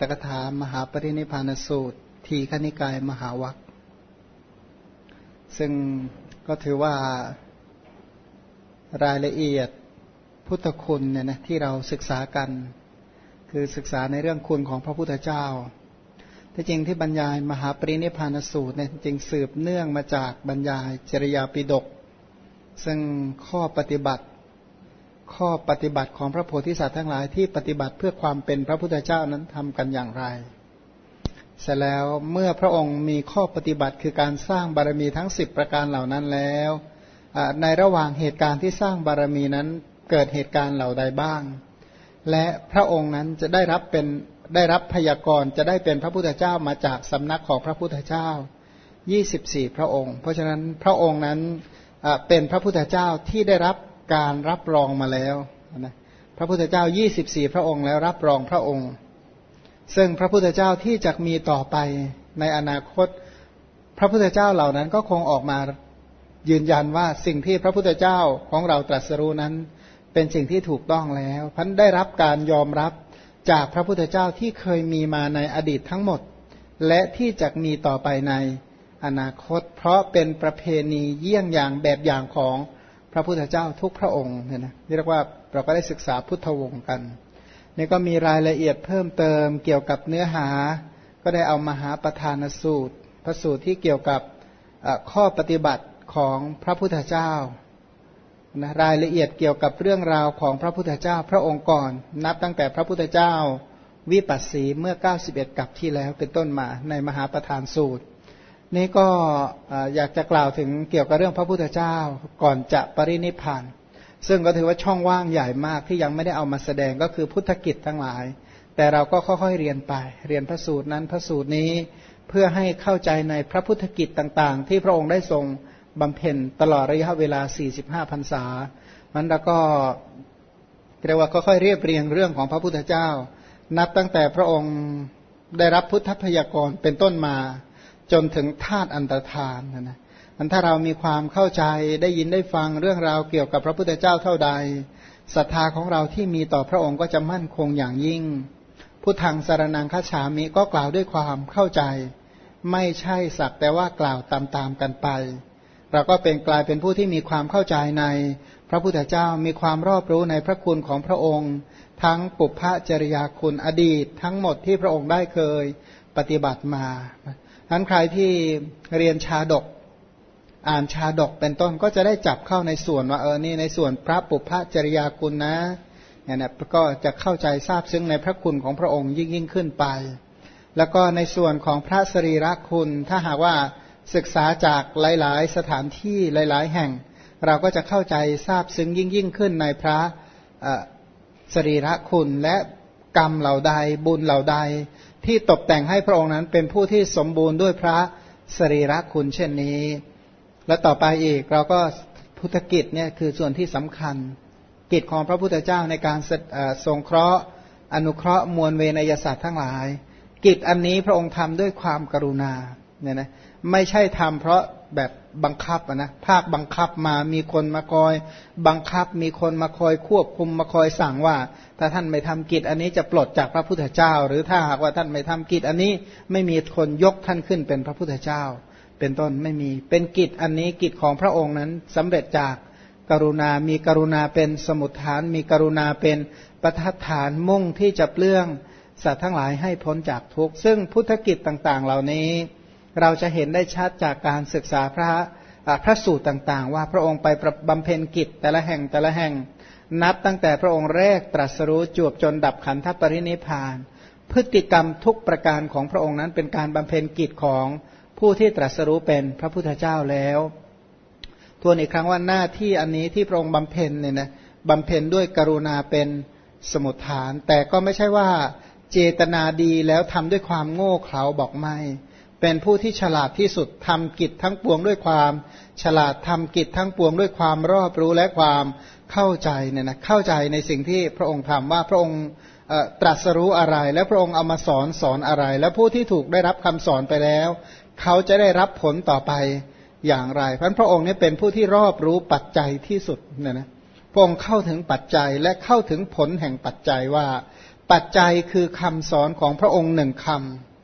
ตกถามหาปรินิพานสูตร ทีคณิกายมหาวัคซึ่งก็ถือว่ารายละเอียดพุทธคุณเนี่ยนะที่เราศึกษากัน คือศึกษาในเรื่องคุณของพระพุทธเจ้าที่จริงที่บรรยายมหาปรินิพานสูตรเนี่ยจริงสืบเนื่องมาจากบรรยายจริยาปิดก ซึ่งข้อปฏิบัติ ข้อปฏิบัติของพระโพธิสัตว์ทั้งหลายที่ปฏิบัติเพื่อความเป็นพระพุทธเจ้านั้นทำกันอย่างไร เสร็จแล้วเมื่อพระองค์มีข้อปฏิบัติคือการสร้างบารมีทั้งสิบประการเหล่านั้นแล้ว ในระหว่างเหตุการณ์ที่สร้างบารมีนั้นเกิดเหตุการณ์เหล่าใดบ้าง และพระองค์นั้นจะได้รับเป็นได้รับพยากรณ์จะได้เป็นพระพุทธเจ้ามาจากสำนักของพระพุทธเจ้า 24 พระองค์ เพราะฉะนั้นพระองค์นั้นเป็นพระพุทธเจ้าที่ได้รับ การรับรองมาแล้วนะพระพุทธเจ้า 24 พระองค์แล้วรับรองพระองค์ ซึ่งพระพุทธเจ้าที่จะมีต่อไปในอนาคต พระพุทธเจ้าเหล่านั้นก็คงออกมายืนยันว่าสิ่งที่พระพุทธเจ้าของเราตรัสรู้นั้น เป็นสิ่งที่ถูกต้องแล้วพันได้รับการยอมรับจากพระพุทธเจ้าที่เคยมีมาในอดีตทั้งหมด และที่จะมีต่อไปในอนาคต เพราะเป็นประเพณีเยี่ยงอย่างแบบอย่างของ ระพุทธเจ้าทุกพระองค์เนี่ยนะเรียกว่าเราก็ได้ศึกษาพุทธวงศ์กันนี่ก็มีรายละเอียดเพิ่มเติมเกี่ยวกับเนื้อหา ก็ได้เอามาหาประธานสูตร พระสูตรที่เกี่ยวกับข้อปฏิบัติของพระพุทธเจ้านะรายละเอียดเกี่ยวกับเรื่องราวของพระพุทธเจ้าพระองค์ก่อน นับตั้งแต่พระพุทธเจ้าวิปัสสีเมื่อ 91 กับที่แล้วเป็นต้นมาในมหาประธานสูตร นี่ก็อยากจะกล่าวถึงเกี่ยวกับเรื่องพระพุทธเจ้าก่อนจะปรินิพาน ซึ่งก็ถือว่าช่องว่างใหญ่มากที่ยังไม่ได้เอามาแสดงก็คือพุทธกิจทั้งหลาย แต่เราก็ค่อยๆเรียนไป เรียนพระสูตรนั้นพระสูตรนี้เพื่อให้เข้าใจในพระพุทธกิจต่างๆ ที่พระองค์ได้ทรงบำเพ็ญตลอดระยะเวลา 45พรรษา มันแล้วก็เรียกว่าค่อยๆเรียบเรียงเรื่องของพระพุทธเจ้า นับตั้งแต่พระองค์ได้รับพุทธพยากรเป็นต้นมา จนถึงธาตุอันตรธานนะมันถ้าเรามีความเข้าใจได้ยินได้ฟังเรื่องราวเกี่ยวกับพระพุทธเจ้าเท่าใดศรัทธาของเราที่มีต่อพระองค์ก็จะมั่นคงอย่างยิ่ง ผู้ทางสารนังคาฉามิก็กล่าวด้วยความเข้าใจ ไม่ใช่สักแต่ว่ากล่าวตามๆกันไป เราก็เป็นกลายเป็นผู้ที่มีความเข้าใจใน พระพุทธเจ้ามีความรอบรู้ในพระคุณของพระองค์ ทั้งปุพพจริยาคุณอดีต ทั้งหมดที่พระองค์ได้เคยปฏิบัติมา ทั้นใครที่เรียนชาดก อ่านชาดกเป็นต้นก็จะได้จับเข้าในส่วนว่าเออนี่ในส่วนพระปุพพจริยาคุณนะเนี่ยนะก็จะเข้าใจทราบซึ้งในพระคุณของพระองค์ยิ่งยิ่งขึ้นไป แล้วก็ในส่วนของพระสรีระคุณ ถ้าหากว่าศึกษาจากหลาย ๆ สถานที่หลาย ๆ แห่ง เราก็จะเข้าใจทราบซึ้งยิ่งยิ่งขึ้นในพระสรีระคุณและกรรมเหล่าใดบุญเหล่าใด ที่ตกแต่งให้พระองค์นั้นเป็นผู้ที่สมบูรณ์ด้วยพระสรีระคุณเช่นนี้ และต่อไปอีกเราก็พุทธกิจเนี่ยคือส่วนที่สำคัญ กิจของพระพุทธเจ้าในการทรงเคราะห์ อนุเคราะห์มวลเวนยศาสตร์ทั้งหลาย กิจอันนี้พระองค์ทำด้วยความกรุณาเนี่ยนะไม่ใช่ทำเพราะ แบบบังคับนะภาคบังคับมามีคนมาคอย บังคับมีคนมาคอยควบคุมมาคอยสั่งว่า ถ้าท่านไม่ทำกิจอันนี้จะปลดจากพระพุทธเจ้า หรือถ้าหากว่าท่านไม่ทำกิจอันนี้ไม่มีคนยกท่านขึ้นเป็นพระพุทธเจ้า เป็นต้นไม่มีเป็นกิจอันนี้กิจของพระองค์นั้นสำเร็จจากกรุณา มีกรุณาเป็นสมุทฐาน มีกรุณาเป็นประทัดฐานมุ่งที่จะเปลื้องสัตว์ทั้งหลายให้พ้นจากทุกข์ซึ่งพุทธกิจต่าง ๆ เหล่านี้ เราจะเห็นได้ชัดจากการศึกษาพระพระสูตรต่างๆ ว่าพระองค์ไปบำเพ็ญกิจแต่ละแห่งแต่ละแห่งนับตั้งแต่พระองค์แรกตรัสรู้จวบจนดับขันธปรินิพาน พฤติกรรมทุกประการของพระองค์นั้นเป็นการบำเพ็ญกิจของผู้ที่ตรัสรู้เป็นพระพุทธเจ้าแล้วทวนอีกครั้งว่าหน้าที่อันนี้ที่พระองค์บำเพ็ญเนี่ยนะบำเพ็ญด้วยกรุณาเป็นสมุทฐาน แต่ก็ไม่ใช่ว่าเจตนาดีแล้วทำด้วยความโง่เขลาบอกไม่ เป็นผู้ที่ฉลาดที่สุดทำกิจทั้งปวงด้วยความ ฉลาดทำกิจทั้งปวงด้วยความรอบรู้และความเข้าใจเนี่ยนะเข้าใจในสิ่งที่พระองค์ทำว่าพระองค์ตรัสรู้อะไร และพระองค์เอามาสอนสอนอะไร และผู้ที่ถูกได้รับคำสอนไปแล้ว เขาจะได้รับผลต่อไปอย่างไรเพราะพระองค์นี้เป็นผู้ที่รอบรู้ปัจจัยที่สุดเนี่ยนะพระองค์เข้าถึงปัจจัยและเข้าถึงผลแห่งปัจจัยว่า ปัจจัยคือคำสอนของพระองค์หนึ่งคำ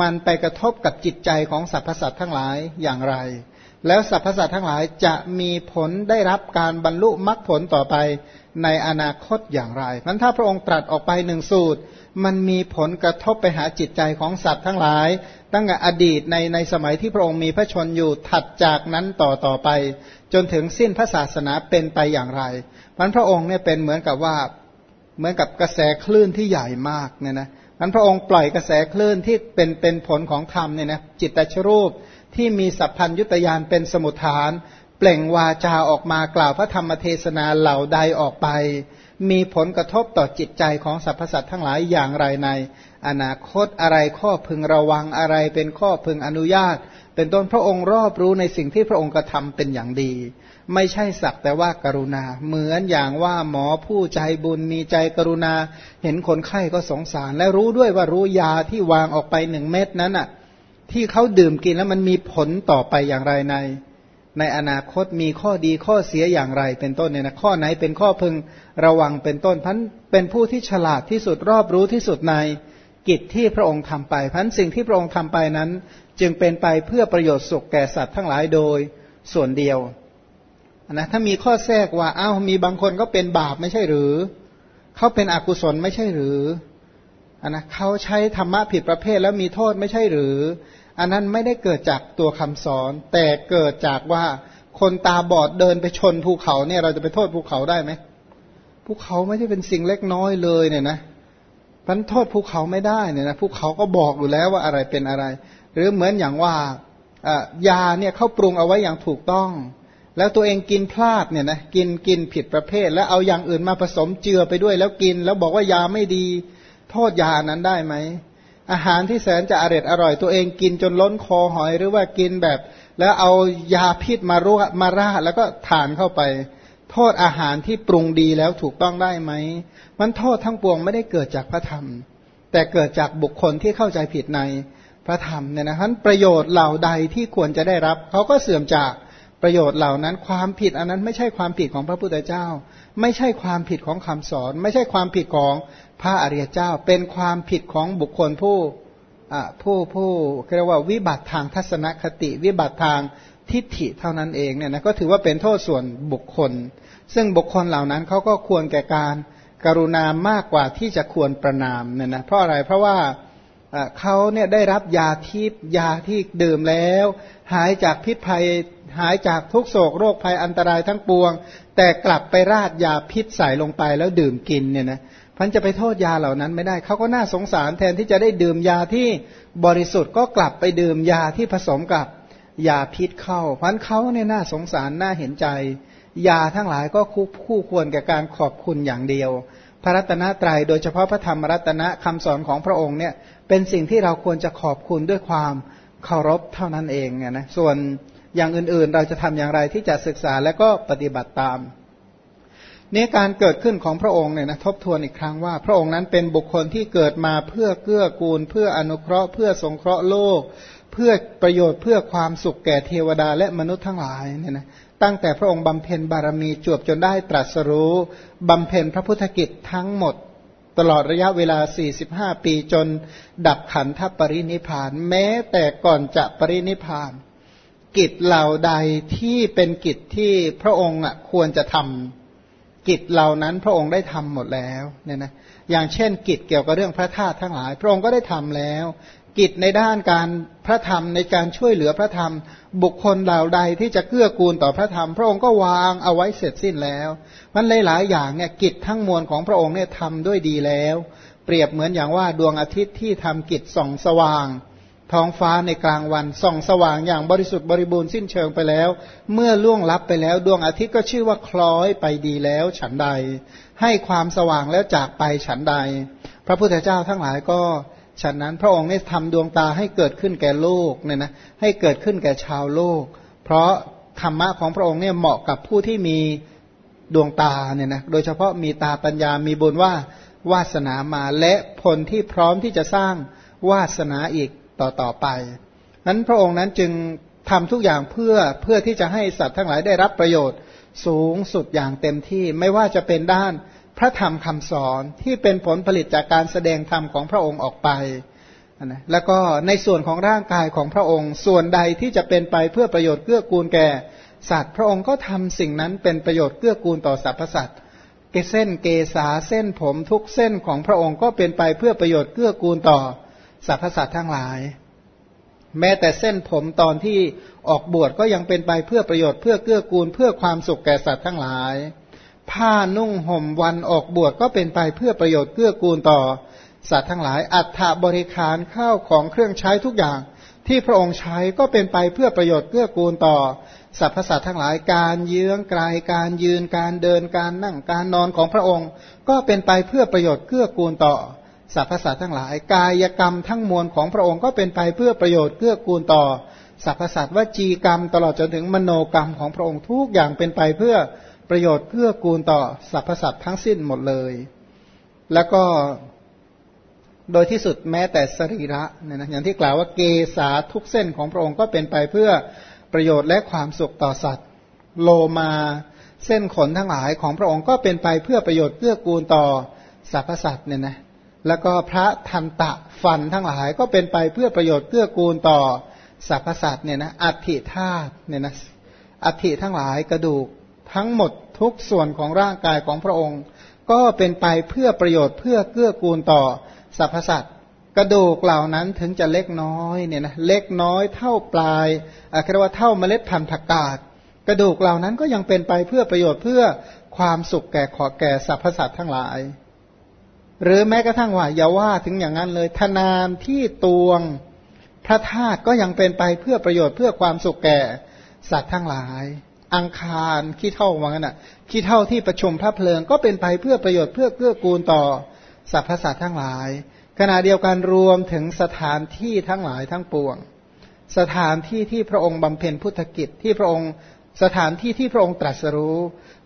มันไปกระทบกับจิตใจของสรรพสัตว์ทั้งหลายอย่างไร แล้วสรรพสัตว์ทั้งหลายจะมีผลได้รับการบรรลุมรรคผลต่อไปในอนาคตอย่างไรนั้นถ้าพระองค์ตรัสออกไปหนึ่งสูตร มันมีผลกระทบไปหาจิตใจของสัตว์ทั้งหลาย ตั้งแต่อดีตในในสมัยที่พระองค์มีพระชนอยู่ถัดจากนั้นต่อต่อไป จนถึงสิ้นพระศาสนาเป็นไปอย่างไรมันพระองค์เนี่ยเป็นเหมือนกับว่าเหมือนกับกระแสคลื่นที่ใหญ่มากเนี่ยนะ นพระองค์ปล่อยกระแสคลื่นที่เป็นเป็นผลของธรรมเนี่ยนะจิตตชรูปที่มีสัพพัญยุตยานเป็นสมุทฐาน เปล่งวาจาออกมากล่าวพระธรรมเทศนาเหล่าใดออกไป มีผลกระทบต่อจิตใจของสรรพสัตว์ทั้งหลายอย่างไรใน อนาคตอะไรข้อพึงระวังอะไรเป็นข้อพึงอนุญาต เป็นต้นพระองค์รอบรู้ในสิ่งที่พระองค์กระทำเป็นอย่างดี ไม่ใช่สักแต่ว่ากรุณา เหมือนอย่างว่าหมอผู้ใจบุญมีใจกรุณา เห็นคนไข้ก็สงสาร และรู้ด้วยว่ารู้ยาที่วางออกไปหนึ่งเม็ดนั้นอะ ที่เขาดื่มกินแล้วมันมีผลต่อไปอย่างไรใน ในอนาคตมีข้อดีข้อเสียอย่างไร เป็นต้นเนี่ยนะข้อไหนเป็นข้อพึงระวังเป็นต้นพันเป็นผู้ที่ฉลาดที่สุดรอบรู้ที่สุดใน กิจที่พระองค์ทำไปพันสิ่งที่พระองค์ทำไปนั้น จึงเป็นไปเพื่อประโยชน์สุขแก่สัตว์ทั้งหลายโดยส่วนเดียวนะถ้ามีข้อแทรกว่าอ้าวมีบางคนก็เป็นบาปไม่ใช่หรือ เขาเป็นอกุศลไม่ใช่หรืออนนะเขาใช้ธรรมะผิดประเภทแล้วมีโทษไม่ใช่หรือ อันนั้นไม่ได้เกิดจากตัวคำสอน แต่เกิดจากว่าคนตาบอดเดินไปชนภูเขาเนี่ยเราจะไปโทษภูเขาได้ไหมภูเขาไม่ใช่เป็นสิ่งเล็กน้อยเลยเนี่ยนะ พันโทษภูเขาไม่ได้เนี่ยนะภูเขาก็บอกอยู่แล้วว่าอะไรเป็นอะไร หรือเหมือนอย่างว่ายาเนี่ยเขาปรุงเอาไว้อย่างถูกต้อง แล้วตัวเองกินพลาดเนี่ยนะกินกินผิดประเภท แล้วเอาอย่างอื่นมาผสมเจือไปด้วย แล้วกินแล้วบอกว่ายาไม่ดี โทษยานั้นได้ไหมอาหารที่แสนจะอร่อยอร่อย ตัวเองกินจนล้นคอหอยหรือว่ากินแบบ แล้วเอายาพิษมารุมาราแล้วก็ทานเข้าไป โทษอาหารที่ปรุงดีแล้วถูกต้องได้ไหม มันโทษทั้งปวงไม่ได้เกิดจากพระธรรม แต่เกิดจากบุคคลที่เข้าใจผิดในพระธรรมเนี่ยนะท่านประโยชน์เหล่าใดที่ควรจะได้รับ เขาก็เสื่อมจากประโยชน์เหล่านั้น ความผิดอันนั้นไม่ใช่ความผิดของพระพุทธเจ้า ไม่ใช่ความผิดของคำสอน ไม่ใช่ความผิดของพระอริยเจ้า เป็นความผิดของบุคคลผู้ผู้ผู้เรียกว่าวิบัติทางทัศนคติ วิบัติทาง ทิฏฐิเท่านั้นเองเนี่ยนะก็ถือว่าเป็นโทษส่วนบุคคล ซึ่งบุคคลเหล่านั้นเขาก็ควรแก่การกรุณามากกว่าที่จะควรประนามเนี่ยนะเพราะอะไรเพราะว่าเขาเนี่ยได้รับยาทิพยาที่ดื่มแล้ว หายจากพิษภัยหายจากทุกโศกโรคภัยอันตรายทั้งปวง แต่กลับไปราดยาพิษใส่ลงไปแล้วดื่มกินเนี่ยนะพันจะไปโทษยาเหล่านั้นไม่ได้เขาก็น่าสงสารแทนที่จะได้ดื่มยาที่บริสุทธิ์ก็กลับไปดื่มยาที่ผสมกับ ยาพิษเข้าพันเขาเนี่ยน่าสงสารน่าเห็นใจ ยาทั้งหลายก็คู่คู่ควรแก่การขอบคุณอย่างเดียว พระรัตนตรยัยโดยเฉพาะพระธรรมรัตนะคำสอนของพระองค์เนี่ยเป็นสิ่งที่เราควรจะขอบคุณด้วยความเคารพเท่านั้นเองนะส่วนอย่างอื่นๆ เราจะทำอย่างไรที่จะศึกษาและก็ปฏิบัติตามนี่การเกิดขึ้นของพระองค์เนี่ยนะทบทวนอีกครั้งว่า พระองค์นั้นเป็นบุคคลที่เกิดมาเพื่อเกื้อกูล เพื่ออนุเคราะห์ เพื่อสงเคราะห์โลก พื่อประโยชน์เพื่อความสุขแก่เทวดาและมนุษย์ทั้งหลายเนี่ยนะตั้งแต่พระองค์บำเพ็ญบารมีจวบจนได้ตรัสรู้บำเพ็ญพระพุทธกิจทั้งหมด ตลอดระยะเวลา 45 ปีจนดับขันธปรินิพาน แม้แต่ก่อนจะปรินิพาน กิจเหล่าใดที่เป็นกิจที่พระองค์ควรจะทำกิจเหล่านั้นพระองค์ได้ทำหมดแล้วเนี่ยนะอย่างเช่นกิจเกี่ยวกับเรื่องพระธาตุทั้งหลาย พระองค์ก็ได้ทำแล้ว กิจในด้านการพระธรรมในการช่วยเหลือพระธรรม บุคคลเหล่าใดที่จะเกื้อกูลต่อพระธรรม พระองค์ก็วางเอาไว้เสร็จสิ้นแล้วมันหลายๆอย่างเนี่ยกิจทั้งมวลของพระองค์เนี่ยทำด้วยดีแล้ว เปรียบเหมือนอย่างว่าดวงอาทิตย์ที่ทำกิจส่องสว่าง ท้องฟ้าในกลางวันส่องสว่างอย่างบริสุทธิ์บริบูรณ์สิ้นเชิงไปแล้ว เมื่อล่วงลับไปแล้ว ดวงอาทิตย์ก็ชื่อว่าคล้อยไปดีแล้ว ฉันใด ให้ความสว่างแล้วจากไปฉันใด พระพุทธเจ้าทั้งหลายก็ ฉันนั้นพระองค์ได้ทำดวงตาให้เกิดขึ้นแก่โลกเนี่ยนะให้เกิดขึ้นแก่ชาวโลก เพราะธรรมะของพระองค์เนี่ยเหมาะกับผู้ที่มีดวงตาเนี่ยนะโดยเฉพาะมีตาปัญญามีบุญว่าวาสนามาและผลที่พร้อมที่จะสร้างวาสนาอีกต่อต่อไปนั้นพระองค์นั้นจึงทำทุกอย่างเพื่อเพื่อที่จะให้สัตว์ทั้งหลายได้รับประโยชน์สูงสุดอย่างเต็มที่ไม่ว่าจะเป็นด้าน พระธรรมคำสอนที่เป็นผลผลิตจากการแสดงธรรมของพระองค์ออกไปนะแล้วก็ในส่วนของร่างกายของพระองค์ ส่วนใดที่จะเป็นไปเพื่อประโยชน์เกื้อกูลแก่สัตว์ พระองค์ก็ทำสิ่งนั้นเป็นประโยชน์เกื้อกูลต่อสรรพสัตว์เกเส้นเกษาเส้นผมทุกเส้นของพระองค์ก็เป็นไปเพื่อประโยชน์เกื้อกูลต่อสรรพสัตว์ทั้งหลาย แม้แต่เส้นผมตอนที่ออกบวชก็ยังเป็นไปเพื่อประโยชน์เพื่อเกื้อกูล เพื่อความสุขแก่สัตว์ทั้งหลาย ผ้านุ่งห่มวันออกบวชก็เป็นไปเพื่อประโยชน์เกื้อกูลต่อสัตว์ทั้งหลาย อัฐบริคารข้าวของเครื่องใช้ทุกอย่าง ที่พระองค์ใช้ก็เป็นไปเพื่อประโยชน์เกื้อกูลต่อสรรพสัตว์ทั้งหลายการเยื้องไกลการยืนการเดินการนั่งการนอนของพระองค์ ก็เป็นไปเพื่อประโยชน์เกื้อกูลต่อสรรพสัตว์ทั้งหลาย กายกรรมทั้งมวลของพระองค์ก็เป็นไปเพื่อประโยชน์เกื้อกูลต่อสรรพสัตว์วจีกรรม ตลอดจนถึงมโนกรรมของพระองค์ทุกอย่างเป็นไปเพื่อ ประโยชน์เกื้อกูลต่อสรรพสัตว์ทั้งสิ้นหมดเลย แล้วก็โดยที่สุดแม้แต่สรีระเนี่ยนะอย่างที่กล่าวว่าเกษาทุกเส้นของพระองค์ก็เป็นไปเพื่อประโยชน์และความสุขต่อสัตว์ โลมาเส้นขนทั้งหลายของพระองค์ก็เป็นไปเพื่อประโยชน์เพื่อกูลต่อสรรพสัตว์เนี่ยนะแล้วก็พระทันตะฟันทั้งหลายก็เป็นไปเพื่อประโยชน์เพื่อกูลต่อสรรพสัตว์เนี่ยนะอัฐิธาตุเนี่ยนะอัฐิทั้งหลายกระดูก ทั้งหมดทุกส่วนของร่างกายของพระองค์ ก็เป็นไปเพื่อประโยชน์เพื่อเกื้อกูลต่อสรรพสัตว์กระดูกเหล่านั้นถึงจะเล็กน้อยเนี่ยนะเล็กน้อยเท่าปลายอาครว่าเท่าเมล็ดพันธุ์ผักกาดกระดูกเหล่านั้นก็ยังเป็นไปเพื่อประโยชน์เพื่อความสุขแก่ขอแก่สรรพสัตว์ทั้งหลาย หรือแม้กระทั่งว่าอย่าว่าถึงอย่างนั้นเลยทนามที่ตวงพระธาตุก็ยังเป็นไปเพื่อประโยชน์เพื่อความสุขแก่สัตว์ทั้งหลาย อังคารขี้เท่าว่างั้นอะขี้เท่าที่ประชุมพระเพลิง ก็เป็นไปเพื่อประโยชน์เพื่อเกื้อกูลต่อสรรพสัตว์ทั้งหลาย ขณะเดียวกันรวมถึงสถานที่ทั้งหลายทั้งปวง สถานที่ที่พระองค์บำเพ็ญพุทธกิจที่พระองค์สถานที่ที่พระองค์ตรัสรู้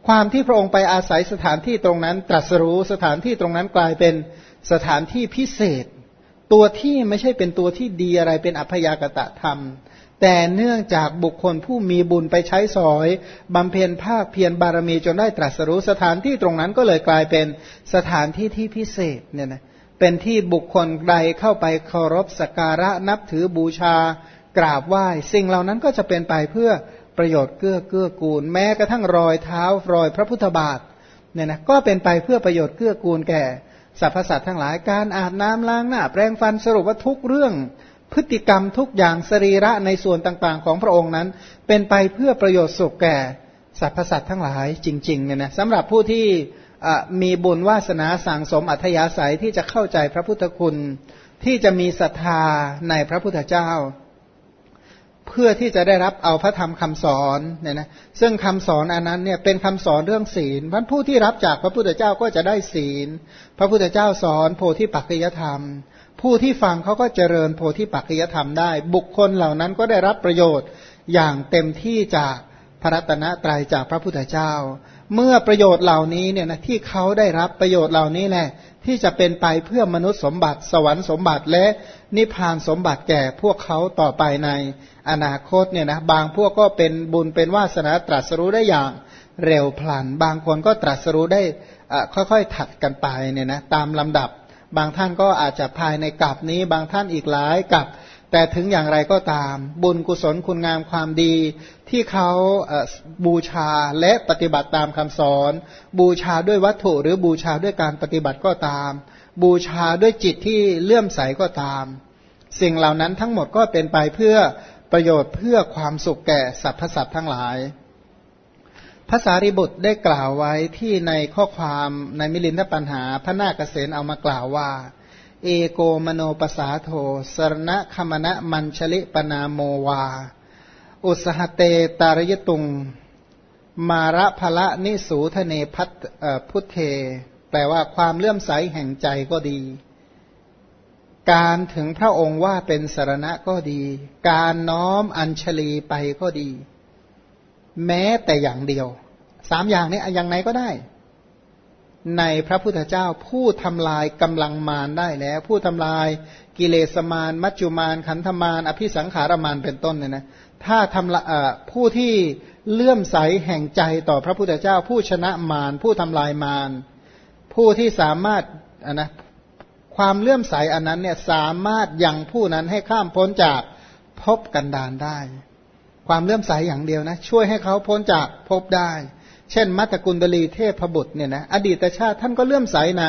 ความที่พระองค์ไปอาศัยสถานที่ตรงนั้น ตรัสรู้สถานที่ตรงนั้นกลายเป็นสถานที่พิเศษ ตัวที่ไม่ใช่เป็นตัวที่ดีอะไรเป็นอัพยากตะธรรม แต่เนื่องจากบุคคลผู้มีบุญไปใช้สอยบำเพ็ญภาคเพียรบารมีจนได้ตรัสรู้สถานที่ตรงนั้นก็เลยกลายเป็นสถานที่ที่พิเศษเนี่ยนะเป็นที่บุคคลใดเข้าไปเคารพสักการะนับถือบูชากราบไหว้ สิ่งเหล่านั้นก็จะเป็นไปเพื่อประโยชน์เกื้อเกื้อกูล แม้กระทั่งรอยเท้ารอยพระพุทธบาทเนี่ยนะก็เป็นไปเพื่อประโยชน์เกื้อกูลแก่สรรพสัตว์ทั้งหลายการอาบน้ำล้างหน้าแปรงฟันสรุปว่าทุกเรื่อง พฤติกรรมทุกอย่างสรีระในส่วนต่างๆ ของพระองค์นั้น เป็นไปเพื่อประโยชน์สุขแก่สรรพสัตว์ทั้งหลายจริงๆเนี่ยนะสำหรับผู้ที่มีบุญวาสนาสั่งสมอัธยาศัยที่จะเข้าใจพระพุทธคุณ ที่จะมีศรัทธาในพระพุทธเจ้า เพื่อที่จะได้รับเอาพระธรรมคำสอนเนี่ยนะซึ่งคำสอนอันนั้นเนี่ยเป็นคำสอนเรื่องศีลพันผู้ที่รับจากพระพุทธเจ้าก็จะได้ศีล พระพุทธเจ้าสอนโพธิปัจจยธรรม ผู้ที่ฟังเขาก็เจริญโพธิปัจจยธรรมได้ บุคคลเหล่านั้นก็ได้รับประโยชน์อย่างเต็มที่จากพระรัตนตรัยจากพระพุทธเจ้า เมื่อประโยชน์เหล่านี้เนี่ยนะที่เขาได้รับประโยชน์เหล่านี้แหละที่จะเป็นไปเพื่อมนุษย์สมบัติ สวรรค์สมบัติและนิพพานสมบัติแก่พวกเขาต่อไปในอนาคตเนี่ยนะบางพวกก็เป็นบุญเป็นวาสนาตรัสรู้ได้อย่างเร็วพลัน บางคนก็ตรัสรู้ได้ค่อยๆถัดกันไปเนี่ยนะตามลำดับ บางท่านก็อาจจะภายในกลับนี้ บางท่านอีกหลายกลับ แต่ถึงอย่างไรก็ตาม บุญกุศลคุณงามความดี ที่เขาบูชาและปฏิบัติตามคำสอน บูชาด้วยวัตถุหรือบูชาด้วยการปฏิบัติก็ตาม บูชาด้วยจิตที่เลื่อมใสก็ตาม สิ่งเหล่านั้นทั้งหมดก็เป็นไปเพื่อประโยชน์เพื่อความสุขแก่สรรพสัตว์ทั้งหลาย ภาษาริบุตรได้กล่าวไว้ที่ในข้อความในมิลินทปัญหา พระนาคเษนเอามากล่าวว่า เอโกมโนปสาโทสรณะคมณะมัญชลิปนาโมวา อุสหเตตารยตุง มาระพละนิสูทเนพัทพุทเท แปลว่าความเลื่อมใสแห่งใจก็ดี การถึงพระองค์ว่าเป็นสารณะก็ดี การน้อมอัญชลีไปก็ดี แม้แต่อย่างเดียวสามอย่างนี้อย่างไหนก็ได้ ในพระพุทธเจ้าผู้ทำลายกำลังมารได้แล้ว ผู้ทำลายกิเลสมารมัจจุมารขันธมารอภิสังขารมารเป็นต้นเนี่ยนะถ้าทำผู้ที่เลื่อมใสแห่งใจต่อพระพุทธเจ้า ผู้ชนะมารผู้ทำลายมารผู้ที่สามารถนนะความเลื่อมใสอันนั้นเนี่ยสามารถยังผู้นั้นให้ข้ามพ้นจากภพกันดานได้ ความเลื่อมใสอย่างเดียวนะ ช่วยให้เขาพ้นจากภพได้ เช่น มัตตกุลดลีเทพบุตรเนี่ยนะอดีตชาติท่านก็เลื่อมใสใน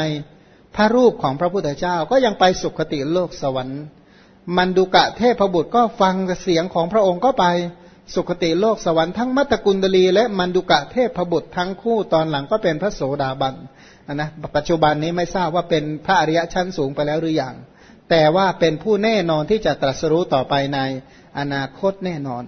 พระรูปของพระพุทธเจ้าก็ยังไปสุคติโลกสวรรค์ มันดุกะเทพบุตรก็ฟังเสียงของพระองค์ก็ไปสุคติโลกสวรรค์ทั้งมัตตกุลดลีและมันดุกะเทพบุตรทั้งคู่ตอนหลังก็เป็นพระโสดาบันนะปัจจุบันนี้ไม่ทราบว่าเป็นพระอริยะชั้นสูงไปแล้วหรือยังแต่ว่าเป็นผู้แน่นอนที่จะตรัสรู้ต่อไปในอนาคตแน่นอน